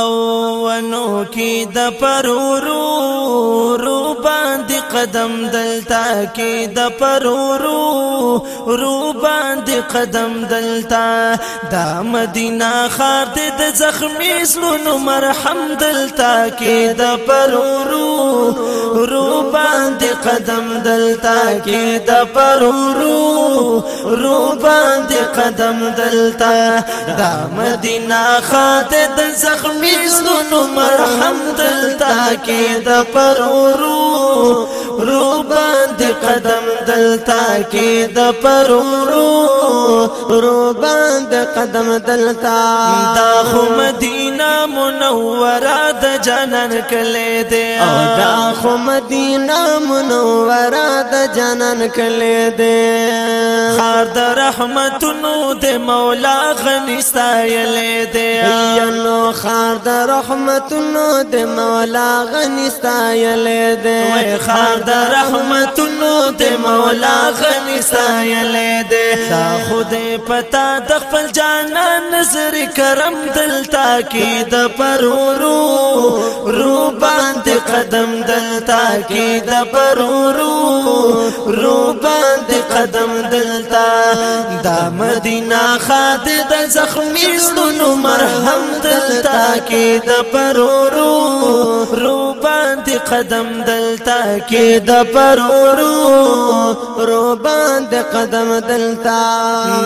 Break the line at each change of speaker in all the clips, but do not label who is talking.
او ونو کې د پرورو قدم دلتا کی د پرورو رو باندې قدم دلتا دا مدینه خار دې د زخمی زلونو مرهم دلتا کی د پرورو رو باندې قدم دلتا کی د پرورو رو باندې قدم دلتا دا مدینه خار دې د زخمی زلونو مرهم دلتا کی د پرورو ورو باندې قدم دلتا کې د پرورو ورو باندې قدم دلتا دا خو مدینه منوره د جنن کله دې او دا خو مدینه منوره د جنن کله دې خار د رحمتونو د مولا غني ستایلې دی نو خار د رحمتونو د مولا غني ستایلې دی خار د رحمتونو د مولا غني ستایلې دی تا خود پتا د خپل جانان نظر کرم دلتا کې د پرورو روبان قدم دلتا کی د پرورو رو باندې قدم دلتا دا مدینه خاد د زخمی ستونو مرهم دلتا کی د پرورو رو باندې قدم دلتا کې د پرورو رو باندې قدم دلتا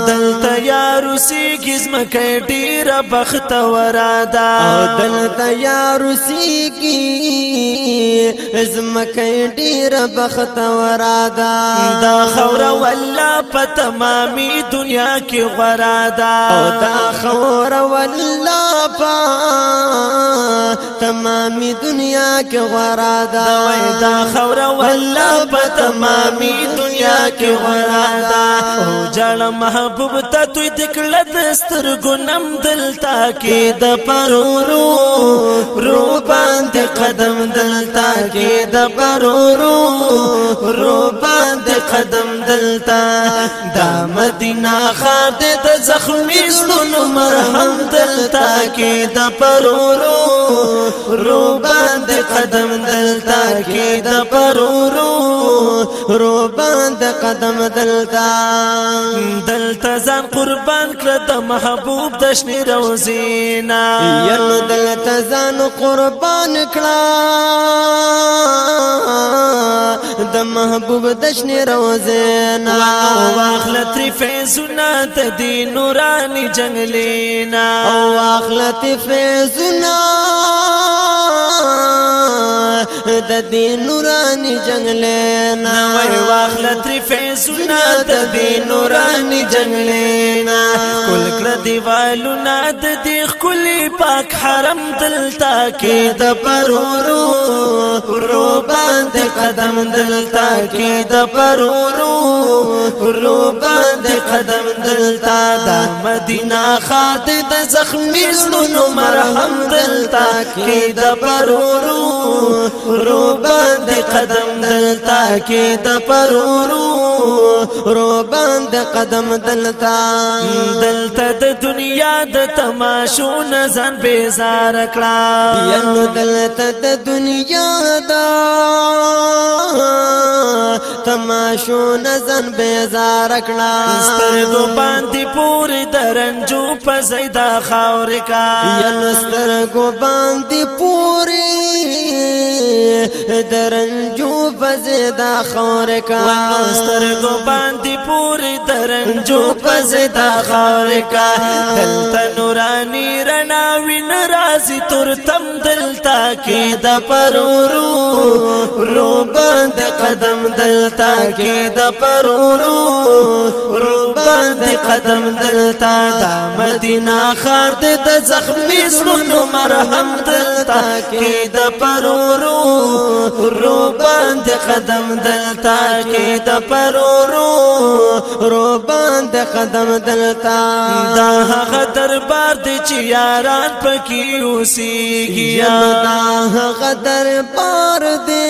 دلتا یارو سیګز مکه ډیره بخت ورادا دلتا یارو سیګي زمکه ډیره بخت ورادا دا خور والله په تمامي دنیا کې ورادا دا خور والله په تمامي دنیا کې غورا دا وای دا خورا والله په تمامي دنیا کې غورا دا جړ محبوب ته تو دې کړه د سترګو نم دلتا کې د پرورو رو باندې قدم دلتا کې د پرورو رو باندې قدم دلتا دا مدینه خار دې د زخمی زړونو مرهم دلتا کې د پرورو رو باندې قدم دلتا کې د پرورو رو باندې قدم دلتا دلته ځان قربان کړ د محبوب د شنی روزینا یل دلته ځان قربان کړ د محبوب د شنی روزینا واخل تر فیزنا د دین نورانی جنگلینا او واخل تر فیزنا د دې نوراني جنگلې نا وای واخل تر فیزونه د دې نوراني جنگلې نا کل کړه دیوالو نا د دې خولي پاک حرم دلتا کې د پرورو ورو باندې قدم دلتا کې د پرورو ورو باندې قدم دلتا د مدینه خاطه د زخمي زړونو مرهم دلتا کې د پرورو رو باندې قدم دلتا کې د پرورو رو باندې قدم دلتا دلتا د دنیا د تماشو نزان بیزار کړه یم نو دلتا د دنیا دا تماشو نزن بیزار کړه سترګو باندې پوری درنجو په زیدا خاور کا یل سترګو باندې پوری درنجو په زیدا خاور کا سترګو باندې پوری درنجو په زیدا خاور کا دلته نورانی رڼا وینره رازی تر تم دلتا کی دا پرورو رو باند قدم دلتا کی دا پرورو رو باند قدم دلتا دا مدینہ خار دے دا زخمی سنو مرحم دلتا کې د پرورو رو باند قدم دلتا کې د پرورو رو باند قدم دلتا دا هغه دربار دي چې یاران پکې اوسېږي دا هغه دربار دي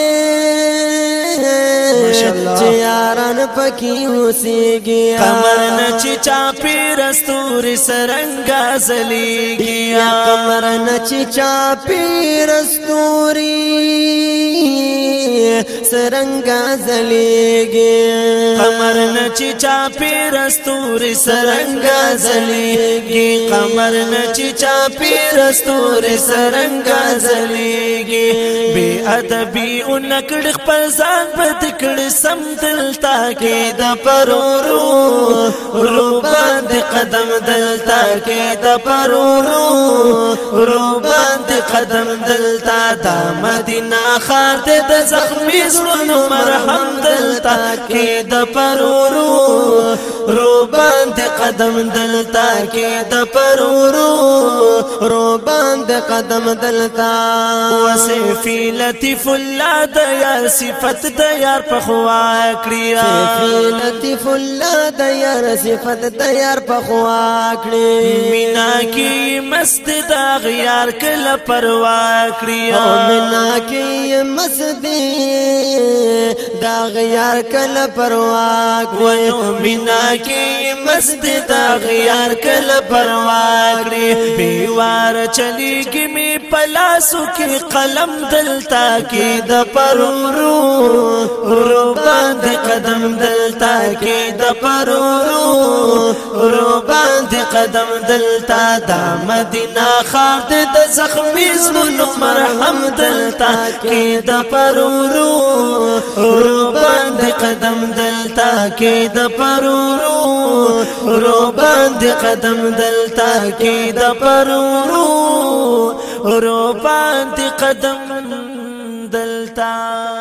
چې یاران پکې اوسېږي قمر نه چې چا پیر استوري سرنګ زليږي قمر نه چې چا پیر رستوري سرنګا زليږي قمر نچ چا پیر رستوري سرنګا زليږي قمر نچ چا پیر رستوري سرنګا زليږي بے ادبي اونکړ خپل ځان په تکړه سم دلتا کې د پرورو روبان قدم دلتا کې د پرورو روبان قدم مرهم دلتا دا مدینه خار ته د زخمی زړونو مرهم دلتا کې د پرورو رو باندې قدم دلتا کې د پرورو رو باندې قدم دلتا وصفی لطیف الله د یار صفت د یار په خوا کړی وصفی لطیف الله د یار صفت د یار په خوا کړی مینا کې مست د غیار کله پروا کړی او مینا کې مست دی دا غیار کله پروا کړی مینا کې مست دا غیار کله پروا کړی بیوار چلی کې می پلاسو کې قلم دلتا کې د پرورو رو باندې قدم دلتا کې د پرورو قدم دلتا دا مدینہ خار دے دا زخمی زمونو مرحم دلتا کی دا پرورو رو باند قدم دلتا کی دا پرورو رو باند قدم دلتا کی دا پرورو رو باند قدم دلتا